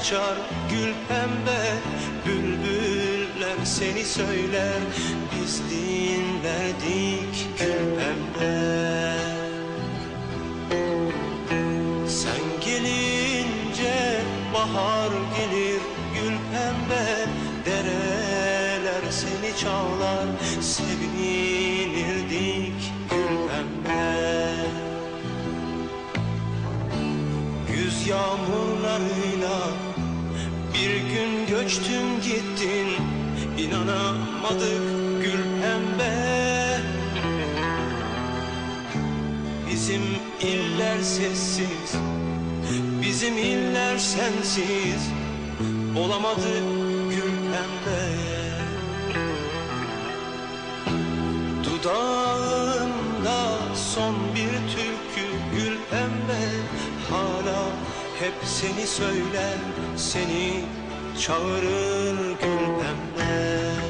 açar gül pembe Bülbüller seni söyler. Biz dinlerdik gül pembe. Sen gelince bahar gelir gül pembe Dereler seni çağlar. Sevinirdik gül pembe. Güz yağmurlarıyla bir gün göçtün gittin İnanamadık gül pembe. Bizim iller sessiz Bizim iller sensiz Olamadı gül pembe. Dudağımda hep seni söyler Seni çağırır gül pembe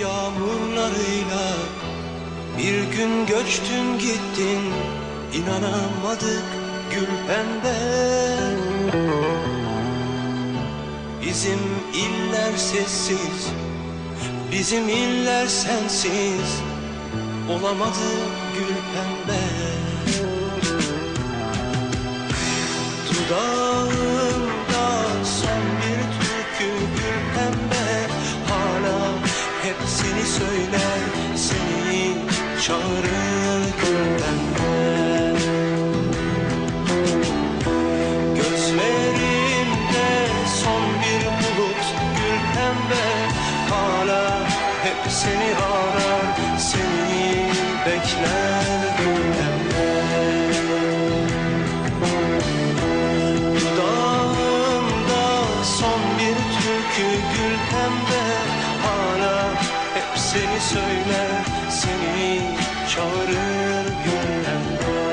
Yağmurlarıyla bir gün göçtün gittin inanamadık gül pembe. Bizim iller sessiz Bizim iller sensiz Olamadı gül pembe söyler Seni çağırır pembe Gözlerimde son bir bulut gül pembe Hala hep seni arar Seni bekler söyle seni çağırır gönlüm